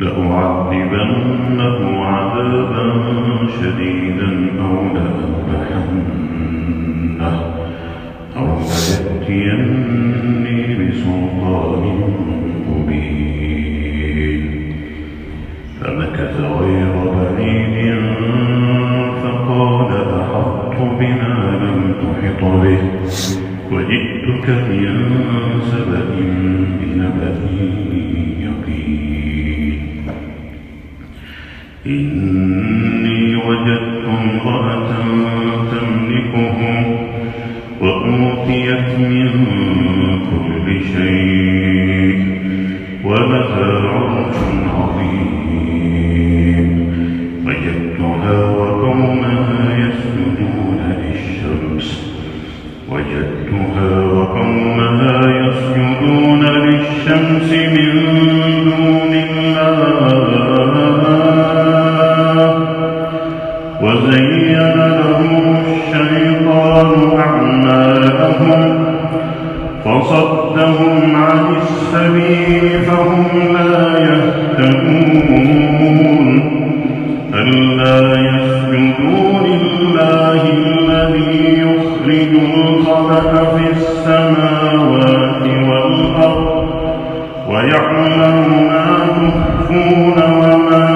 لأعذبنه عذابا شديدا أو لأذبحنه أو ليأتيني فمكث غير بعيد فقال أحطت بما لم تحط به. وجئتك من سبأ بنبأ يقين. إني وجدت امرأة تملكهم وأوتيت من كل شيء عرش عظيم. وجدتها وقومها يسجدون للشمس. وجدتها وقومها يسجدون للشمس من فهم لا يهتدون. ألا يسجدوا لله الذي يخرج الخبأ في السماوات والأرض ويعلم ما تخفون وما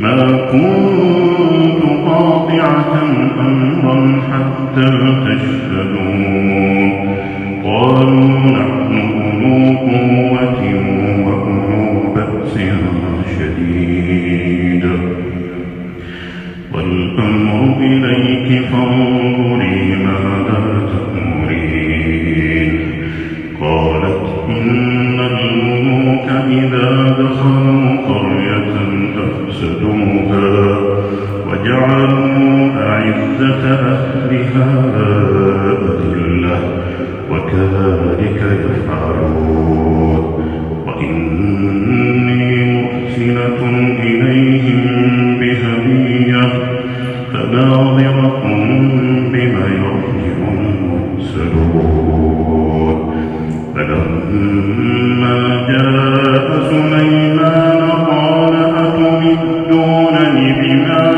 ما كنت قاطعة أمرا حتى تشهدون. قالوا نحن أولو قوة وأولو بأس شديد. والأمر إليك فانظري أعزة أهلها أذلة وكذلك يفعلون. وإني مرسلة إليهم بهدية فناظرة بما يرجع المرسلون فلما جاء سليمان قال أتمدونني بمال